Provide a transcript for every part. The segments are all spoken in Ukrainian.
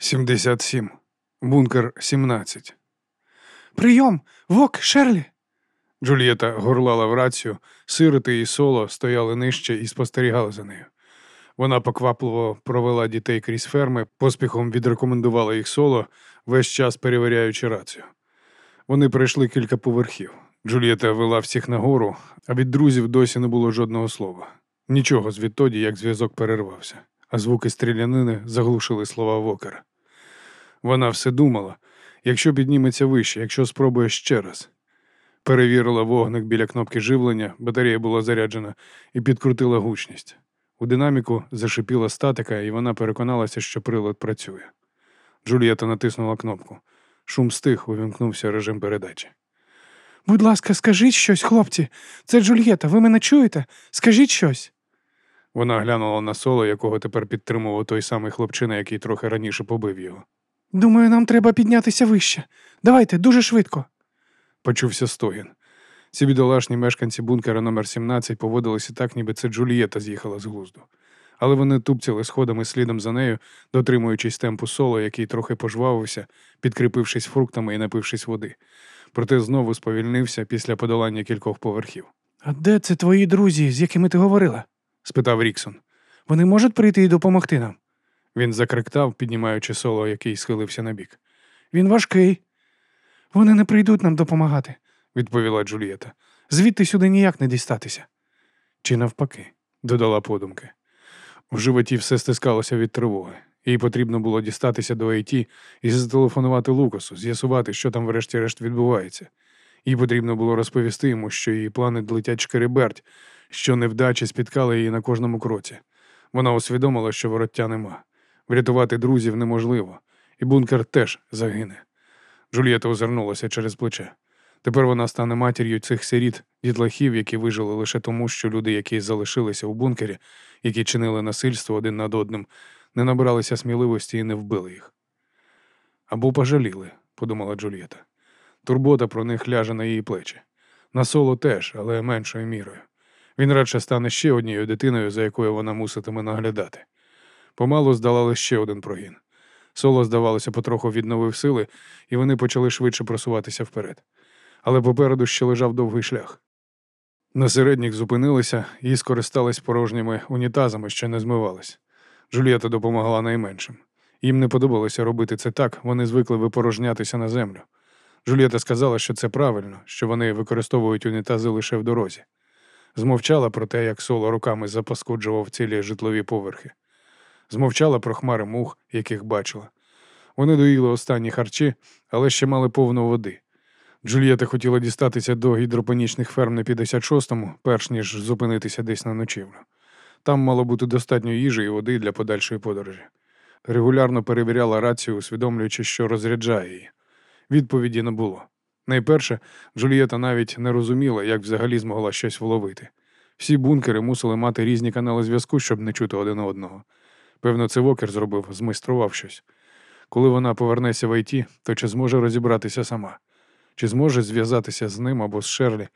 77. Бункер 17. Прийом! Вок, Шерлі! Джульєта горлала в рацію, сироти і соло стояли нижче і спостерігали за нею. Вона поквапливо провела дітей крізь ферми, поспіхом відрекомендувала їх соло, весь час перевіряючи рацію. Вони пройшли кілька поверхів. Джульєта вела всіх нагору, а від друзів досі не було жодного слова. Нічого звідтоді, як зв'язок перервався, а звуки стрілянини заглушили слова Вокера. Вона все думала, якщо підніметься вище, якщо спробує ще раз. Перевірила вогник біля кнопки живлення, батарея була заряджена, і підкрутила гучність. У динаміку зашипіла статика, і вона переконалася, що прилад працює. Джульєта натиснула кнопку. Шум стих, увімкнувся режим передачі. Будь ласка, скажіть щось, хлопці. Це Джульєта, ви мене чуєте? Скажіть щось. Вона глянула на соло, якого тепер підтримував той самий хлопчина, який трохи раніше побив його. Думаю, нам треба піднятися вище. Давайте дуже швидко. Почувся стогін. Ці бідолашні мешканці бункера номер 17 поводилися так, ніби це Джульєта з'їхала з глузду. Але вони тупцяли сходами слідом за нею, дотримуючись темпу соло, який трохи пожвавився, підкріпившись фруктами і напившись води. Проте знову сповільнився після подолання кількох поверхів. А де це твої друзі, з якими ти говорила? спитав Ріксон. Вони можуть прийти і допомогти нам. Він закриктав, піднімаючи соло, який схилився на бік. Він важкий. Вони не прийдуть нам допомагати, відповіла Джульєта. Звідти сюди ніяк не дістатися. Чи навпаки, додала подумки. В животі все стискалося від тривоги. Їй потрібно було дістатися до АйТі і зателефонувати Лукасу, з'ясувати, що там врешті-решт відбувається. Їй потрібно було розповісти йому, що її плани летять шкереберть, що невдачі спіткали її на кожному кроці. Вона усвідомила, що вороття нема. Врятувати друзів неможливо, і бункер теж загине. Джульєта озирнулася через плече. Тепер вона стане матір'ю цих сиріт, дітлахів, які вижили лише тому, що люди, які залишилися у бункері, які чинили насильство один над одним, не набралися сміливості і не вбили їх. Або пожаліли, подумала Джульєта. Турбота про них ляже на її плечі. На соло теж, але меншою мірою. Він радше стане ще однією дитиною, за якою вона муситиме наглядати. Помалу здолали ще один прогін. Соло, здавалося, потроху відновив сили, і вони почали швидше просуватися вперед. Але попереду ще лежав довгий шлях. На середніх зупинилися і скористались порожніми унітазами, що не змивались. Джулієта допомогла найменшим. Їм не подобалося робити це так, вони звикли випорожнятися на землю. Джулієта сказала, що це правильно, що вони використовують унітази лише в дорозі. Змовчала про те, як соло руками запаскуджував цілі житлові поверхи змовчала про хмари мух, яких бачила. Вони доїли останні харчі, але ще мали повну води. Джульєта хотіла дістатися до гідропонічних ферм на 56-му, перш ніж зупинитися десь на ночівлю. Там мало бути достатньо їжі і води для подальшої подорожі. Регулярно перевіряла рацію, усвідомлюючи, що розряджає її. Відповіді не було. Найперше, Джульєта навіть не розуміла, як взагалі змогла щось вловити. Всі бункери мусили мати різні канали зв'язку, щоб не чути один одного. Певно, це Вокер зробив, змайстрував щось. Коли вона повернеться в ІТ, то чи зможе розібратися сама, чи зможе зв'язатися з ним або з Шерлі?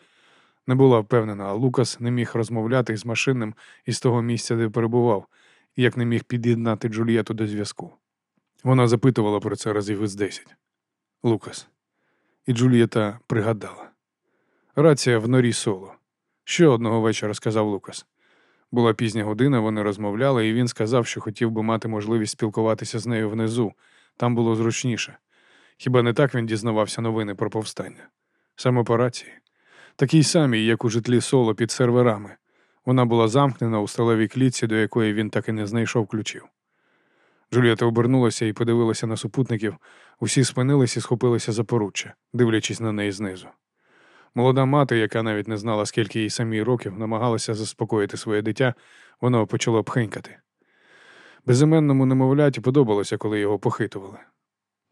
Не була впевнена, а Лукас не міг розмовляти з машинним із того місця, де перебував, як не міг під'єднати Джульєту до зв'язку. Вона запитувала про це разів із десять. Лукас. І Джульєта пригадала. Рація в норі соло. Ще одного вечора сказав Лукас. Була пізня година, вони розмовляли, і він сказав, що хотів би мати можливість спілкуватися з нею внизу. Там було зручніше. Хіба не так він дізнавався новини про повстання? Саме по рації. Такій самій, як у житлі соло під серверами. Вона була замкнена у сталевій клітці, до якої він так і не знайшов ключів. Джулієта обернулася і подивилася на супутників. Усі спинились і схопилися за поруччя, дивлячись на неї знизу. Молода мати, яка навіть не знала, скільки їй самій років, намагалася заспокоїти своє дитя, воно почало пхенькати. Безіменному немовляті подобалося, коли його похитували.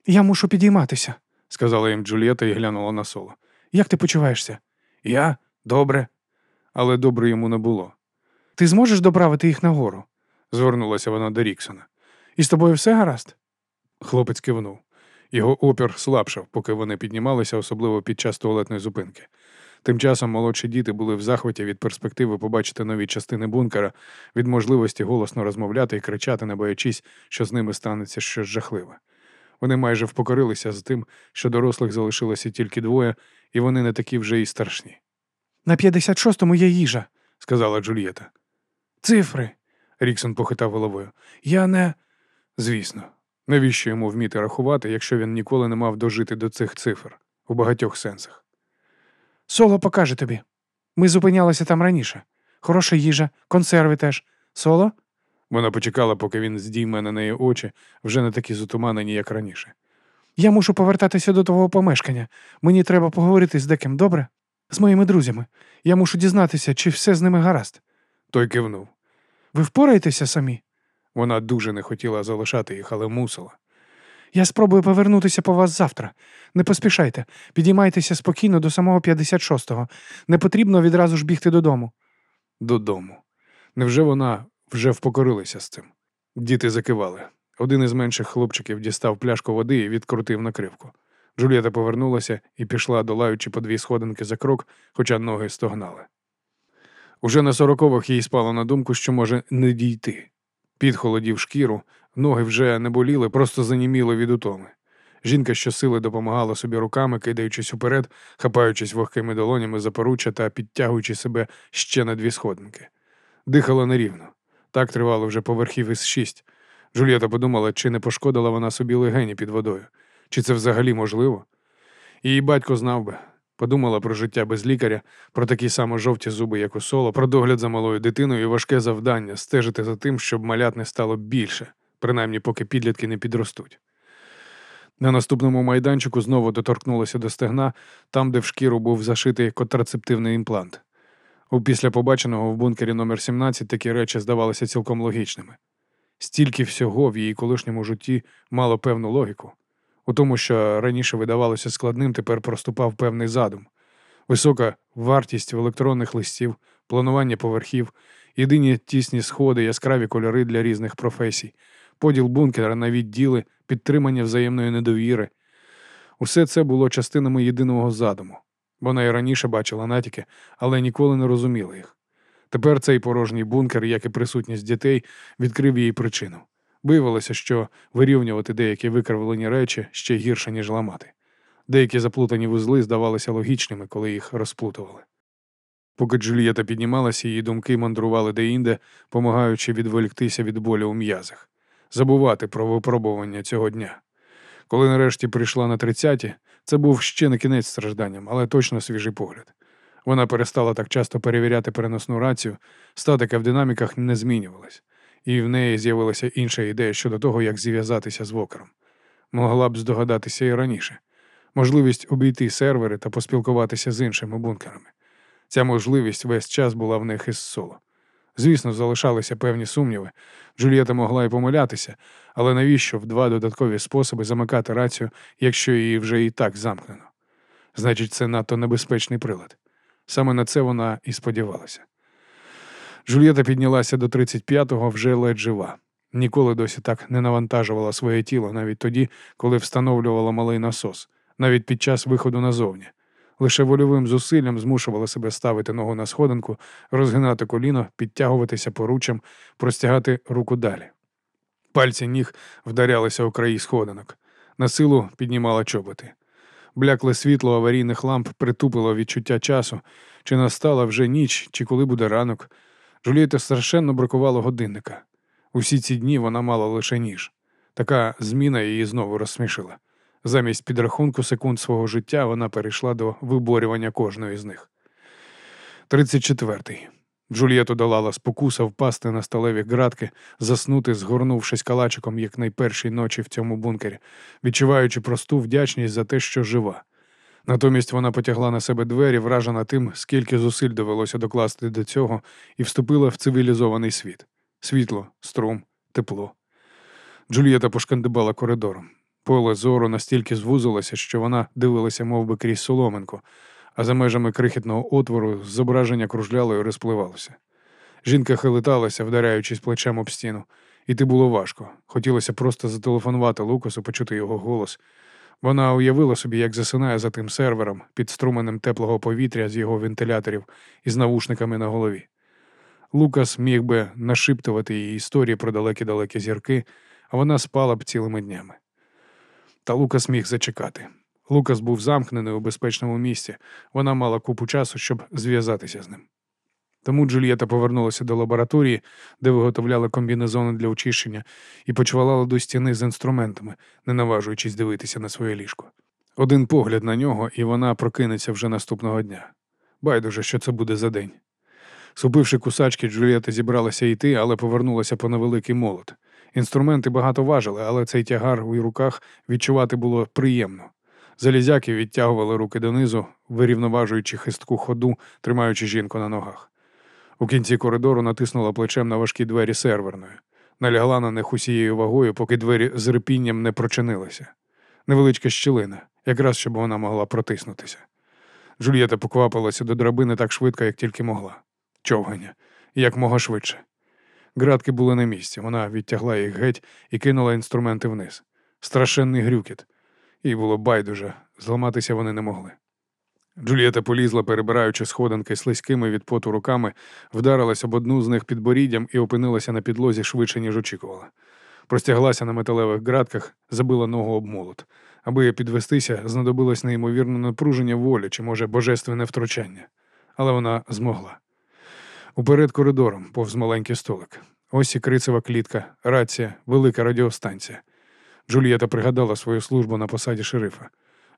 Я мушу підійматися, сказала їм Джульєта і глянула на соло. Як ти почуваєшся? Я добре, але добре йому не було. Ти зможеш доправити їх нагору? звернулася вона до Ріксона. І з тобою все гаразд? Хлопець кивнув. Його опір слабшав, поки вони піднімалися, особливо під час туалетної зупинки. Тим часом молодші діти були в захваті від перспективи побачити нові частини бункера, від можливості голосно розмовляти і кричати, не боячись, що з ними станеться щось жахливе. Вони майже впокорилися з тим, що дорослих залишилося тільки двоє, і вони не такі вже й страшні, На 56-му є їжа. сказала Джульєта. Цифри. Ріксон похитав головою. Я не. Звісно, навіщо йому вміти рахувати, якщо він ніколи не мав дожити до цих цифр у багатьох сенсах? Соло покаже тобі. Ми зупинялися там раніше. Хороша їжа, консерви теж. Соло? Вона почекала, поки він здійме на неї очі, вже не такі затуманені, як раніше. Я мушу повертатися до твого помешкання. Мені треба поговорити з деким, добре? З моїми друзями. Я мушу дізнатися, чи все з ними гаразд. Той кивнув. Ви впораєтеся самі? Вона дуже не хотіла залишати їх, але мусила. Я спробую повернутися по вас завтра. Не поспішайте, підіймайтеся спокійно до самого 56-го. Не потрібно відразу ж бігти додому. Додому. Невже вона вже впокорилася з цим? Діти закивали. Один із менших хлопчиків дістав пляшку води і відкрутив накривку. Джулієта повернулася і пішла, долаючи по дві сходинки за крок, хоча ноги стогнали. Уже на сорокових їй спало на думку, що може не дійти. Під холодів шкіру, ноги вже не боліли, просто заніміли від утоми. Жінка щосили допомагала собі руками, кидаючись уперед, хапаючись вогкими долонями за поруччя та підтягуючи себе ще на дві сходинки. Дихала нерівно. Так тривало вже поверхів із шість. Джульєта подумала, чи не пошкодила вона собі легені під водою, чи це взагалі можливо. Її батько знав би. Подумала про життя без лікаря, про такі само жовті зуби, як у соло, про догляд за малою дитиною і важке завдання стежити за тим, щоб малят не стало більше, принаймні поки підлітки не підростуть. На наступному майданчику знову доторкнулася до стегна, там, де в шкіру був зашитий контрацептивний імплант. У після побаченого в бункері номер 17 такі речі здавалися цілком логічними. Стільки всього в її колишньому житті мало певну логіку. У тому, що раніше видавалося складним, тепер проступав певний задум. Висока вартість в електронних листів, планування поверхів, єдині тісні сходи, яскраві кольори для різних професій, поділ бункера на відділи, підтримання взаємної недовіри. Усе це було частинами єдиного задуму. Вона і раніше бачила натяки, але ніколи не розуміла їх. Тепер цей порожній бункер, як і присутність дітей, відкрив їй причину. Виявилося, що вирівнювати деякі викривлені речі ще гірше, ніж ламати. Деякі заплутані вузли здавалися логічними, коли їх розплутували. Поки Джулієта піднімалася, її думки мандрували деінде, помагаючи відволіктися від болю у м'язах, забувати про випробування цього дня. Коли нарешті прийшла на тридцяті, це був ще не кінець стражданням, але точно свіжий погляд. Вона перестала так часто перевіряти переносну рацію, статика в динаміках не змінювалась, і в неї з'явилася інша ідея щодо того, як зв'язатися з вокером. Могла б здогадатися і раніше можливість обійти сервери та поспілкуватися з іншими бункерами. Ця можливість весь час була в них із соло. Звісно, залишалися певні сумніви. Джулієта могла й помилятися, але навіщо в два додаткові способи замикати рацію, якщо її вже і так замкнено? Значить, це надто небезпечний прилад. Саме на це вона і сподівалася. Джульєта піднялася до 35-го вже ледь жива. Ніколи досі так не навантажувала своє тіло, навіть тоді, коли встановлювала малий насос, навіть під час виходу назовні. Лише вольовим зусиллям змушувала себе ставити ногу на сходинку, розгинати коліно, підтягуватися поруччям, простягати руку далі. Пальці ніг вдарялися у краї сходинок. На силу піднімала чоботи. Блякле світло аварійних ламп притупило відчуття часу, чи настала вже ніч, чи коли буде ранок. Джулієта страшенно бракувало годинника. Усі ці дні вона мала лише ніж. Така зміна її знову розсмішила. Замість підрахунку секунд свого життя вона перейшла до виборювання кожної з них. 34-й. Джульєту долала спокуса впасти на сталеві ґратки, заснути, згорнувшись калачиком, як найпершій ночі в цьому бункері, відчуваючи просту вдячність за те, що жива. Натомість вона потягла на себе двері, вражена тим, скільки зусиль довелося докласти до цього, і вступила в цивілізований світ. Світло, струм, тепло. Джульєта пошкандибала коридором. Поле зору настільки звузилося, що вона дивилася мов би, крізь соломинку, а за межами крихітного отвору зображення кружляло і розпливалося. Жінка хилиталася, вдаряючись плечем об стіну. Іти було важко. Хотілося просто зателефонувати Лукасу, почути його голос. Вона уявила собі, як засинає за тим сервером під струменем теплого повітря з його вентиляторів і з навушниками на голові. Лукас міг би нашиптувати їй історії про далекі-далекі зірки, а вона спала б цілими днями. Та Лукас міг зачекати. Лукас був замкнений у безпечному місці, вона мала купу часу, щоб зв'язатися з ним. Тому Джульєта повернулася до лабораторії, де виготовляли комбінезони для очищення, і почвалала до стіни з інструментами, не наважуючись дивитися на своє ліжко. Один погляд на нього, і вона прокинеться вже наступного дня. Байдуже, що це буде за день. Супивши кусачки, Джульєта зібралася йти, але повернулася по невеликий молот. Інструменти багато важили, але цей тягар у руках відчувати було приємно. Залізяки відтягували руки донизу, вирівноважуючи хистку ходу, тримаючи жінку на ногах. У кінці коридору натиснула плечем на важкі двері серверної. Налягла на них усією вагою, поки двері з рипінням не прочинилися. Невеличка щілина, якраз щоб вона могла протиснутися. Джульєта поквапилася до драбини так швидко, як тільки могла. Човгання, як мога швидше. Градки були на місці, вона відтягла їх геть і кинула інструменти вниз. Страшенний грюкіт. Їй було байдуже, зламатися вони не могли. Джульєта полізла, перебираючи сходинки слизькими від поту руками, вдарилась об одну з них підборіддям і опинилася на підлозі швидше, ніж очікувала. Простяглася на металевих ґратках, забила ногу об молот. Аби підвестися, знадобилось неймовірне напруження волі чи, може, божественне втручання. Але вона змогла. Уперед коридором, повз маленький столик. Ось і крицева клітка, рація, велика радіостанція. Джульєта пригадала свою службу на посаді шерифа.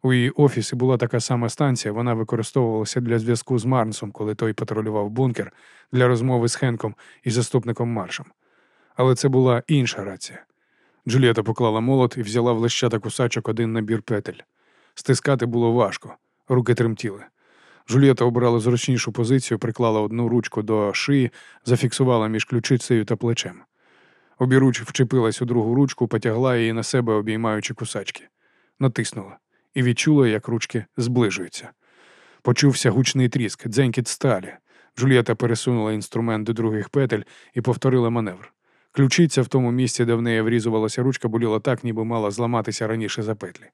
У її офісі була така сама станція, вона використовувалася для зв'язку з Марнсом, коли той патрулював бункер, для розмови з Хенком і заступником Маршем. Але це була інша рація. Джульєта поклала молот і взяла в лищата кусачок один набір петель. Стискати було важко, руки тремтіли. Джульєта обрала зручнішу позицію, приклала одну ручку до шиї, зафіксувала між ключицею та плечем. Обіруч вчепилась у другу ручку, потягла її на себе, обіймаючи кусачки. Натиснула і відчула, як ручки зближуються. Почувся гучний тріск, дзенькіт сталі. Джульєта пересунула інструмент до других петель і повторила маневр. Ключиця в тому місці, де в неї врізувалася ручка, боліла так, ніби мала зламатися раніше за петлі.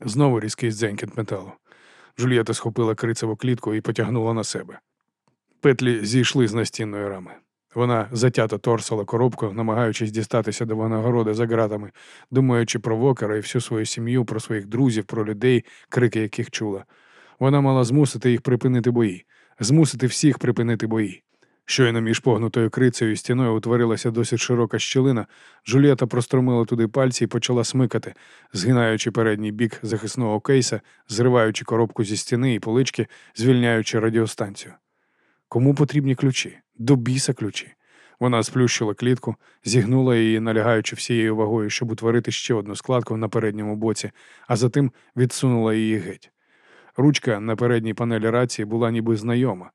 Знову різкий дзенькіт металу. Джульєта схопила крицеву клітку і потягнула на себе. Петлі зійшли з настінної рами. Вона затято торсала коробку, намагаючись дістатися до винагороди за ґратами, думаючи про вокера і всю свою сім'ю, про своїх друзів, про людей, крики яких чула. Вона мала змусити їх припинити бої, змусити всіх припинити бої. Щойно між погнутою крицею і стіною утворилася досить широка щілина, Джулієта простромила туди пальці і почала смикати, згинаючи передній бік захисного кейса, зриваючи коробку зі стіни і полички, звільняючи радіостанцію. Кому потрібні ключі? До біса ключі. Вона сплющила клітку, зігнула її, налягаючи всією вагою, щоб утворити ще одну складку на передньому боці, а затим відсунула її геть. Ручка на передній панелі рації була ніби знайома.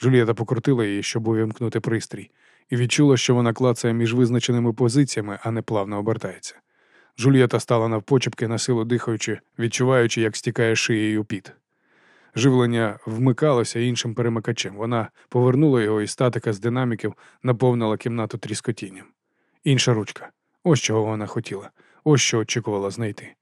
Джулієта покрутила її, щоб увімкнути пристрій, і відчула, що вона клацає між визначеними позиціями, а не плавно обертається. Джулієта стала навпочепки, на силу дихаючи, відчуваючи, як стікає шиєю піт. Живлення вмикалося іншим перемикачем. Вона повернула його, і статика з динаміків наповнила кімнату тріскотінням. Інша ручка. Ось чого вона хотіла, ось що очікувала знайти.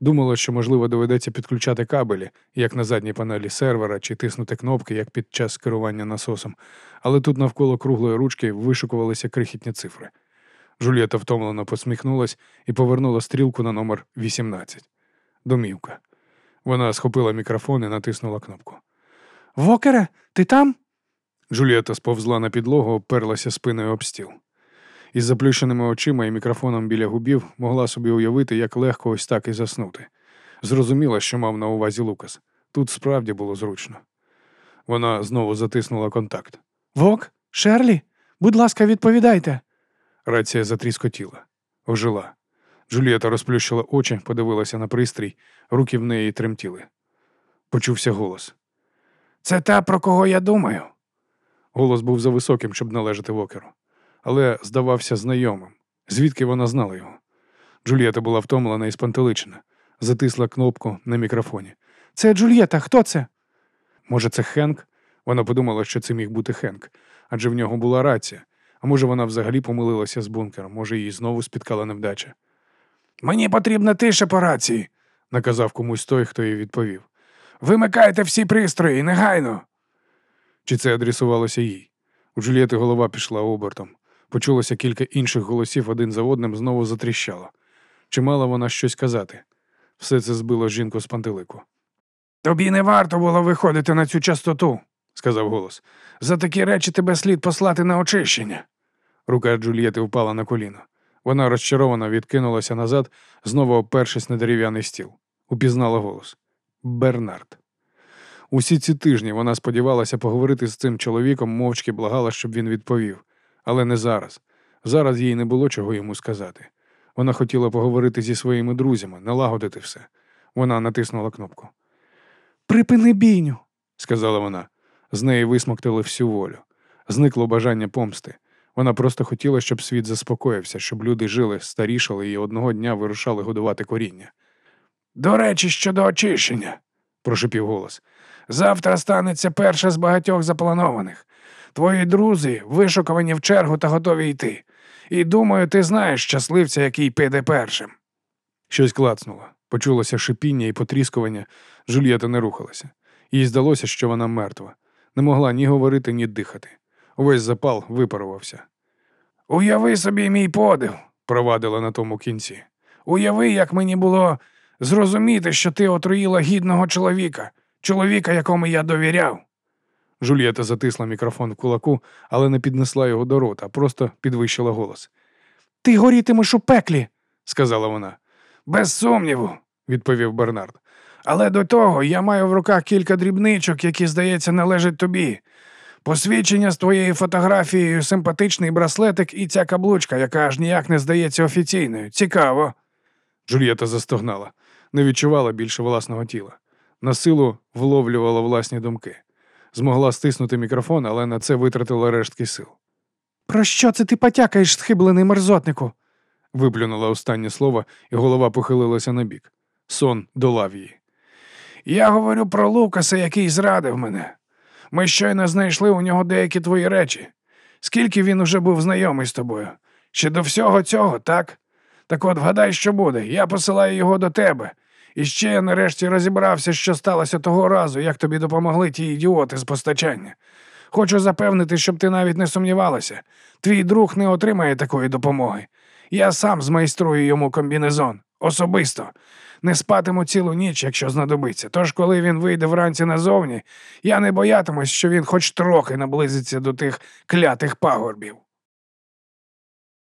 Думала, що, можливо, доведеться підключати кабелі, як на задній панелі сервера, чи тиснути кнопки, як під час керування насосом, але тут навколо круглої ручки вишукувалися крихітні цифри. Жульєта втомлено посміхнулась і повернула стрілку на номер 18. Домівка. Вона схопила мікрофон і натиснула кнопку. Вокере, ти там? Джулієта сповзла на підлогу, оперлася спиною об стіл. Із заплющеними очима і мікрофоном біля губів могла собі уявити, як легко ось так і заснути. Зрозуміла, що мав на увазі Лукас. Тут справді було зручно. Вона знову затиснула контакт. Вок? Шерлі? Будь ласка, відповідайте. Рація затріскотіла, ожила. Джулієта розплющила очі, подивилася на пристрій, руки в неї тремтіли. Почувся голос. Це та, про кого я думаю. Голос був за високим, щоб належати вокеру, але здавався знайомим. Звідки вона знала його? Джулієта була втомлена і спантеличена, затисла кнопку на мікрофоні. Це Джульєта, хто це? Може, це Хенк? Вона подумала, що це міг бути Хенк, адже в нього була рація. А може, вона взагалі помилилася з бункером, може, її знову спіткала невдача. Мені потрібна тиша по рації, наказав комусь той, хто їй відповів. Вимикайте всі пристрої, негайно. Чи це адресувалося їй? У Джулієти голова пішла обертом. Почулося кілька інших голосів один за одним знову затріщало. Чи мала вона щось казати? Все це збило жінку з пантелику, Тобі не варто було виходити на цю частоту. сказав голос. За такі речі тебе слід послати на очищення. Рука Джулієти впала на коліно. Вона розчаровано відкинулася назад, знову опершись на дерев'яний стіл. Упізнала голос. Бернард. Усі ці тижні вона сподівалася поговорити з цим чоловіком, мовчки благала, щоб він відповів. Але не зараз. Зараз їй не було чого йому сказати. Вона хотіла поговорити зі своїми друзями, налагодити все. Вона натиснула кнопку. Припини бійню. сказала вона. З неї висмоктали всю волю. Зникло бажання помсти. Вона просто хотіла, щоб світ заспокоївся, щоб люди жили, старішали і одного дня вирушали годувати коріння. До речі, щодо очищення. Прошипів голос. Завтра станеться перша з багатьох запланованих. Твої друзі вишукувані в чергу та готові йти. І думаю, ти знаєш щасливця, який піде першим. Щось клацнуло. Почулося шипіння і потріскування. Жульєта не рухалася. Їй здалося, що вона мертва. Не могла ні говорити, ні дихати. Увесь запал випарувався. Уяви собі мій подив, Провадила на тому кінці. Уяви, як мені було зрозуміти, що ти отруїла гідного чоловіка, чоловіка, якому я довіряв. Жульєта затисла мікрофон в кулаку, але не піднесла його до рота, просто підвищила голос. Ти горітимеш у пеклі, Сказала вона. без сумніву, Відповів Бернард. але до того я маю в руках кілька дрібничок, які, здається, належать тобі. Посвідчення з твоєю фотографією, симпатичний браслетик і ця каблучка, яка аж ніяк не здається офіційною. Цікаво. Джульєта застогнала, не відчувала більше власного тіла. На силу вловлювала власні думки. Змогла стиснути мікрофон, але на це витратила рештки сил. Про що це ти потякаєш, схиблений мерзотнику? Виплюнула останнє слово, і голова похилилася на бік. Сон долав її. Я говорю про Лукаса, який зрадив мене. Ми щойно знайшли у нього деякі твої речі. Скільки він уже був знайомий з тобою? Ще до всього цього, так? Так от вгадай, що буде. Я посилаю його до тебе. І ще я нарешті розібрався, що сталося того разу, як тобі допомогли ті ідіоти з постачання. Хочу запевнити, щоб ти навіть не сумнівалася. Твій друг не отримає такої допомоги. Я сам змайструю йому комбінезон. Особисто. Не спатиму цілу ніч, якщо знадобиться. Тож, коли він вийде вранці назовні, я не боятимусь, що він хоч трохи наблизиться до тих клятих пагорбів.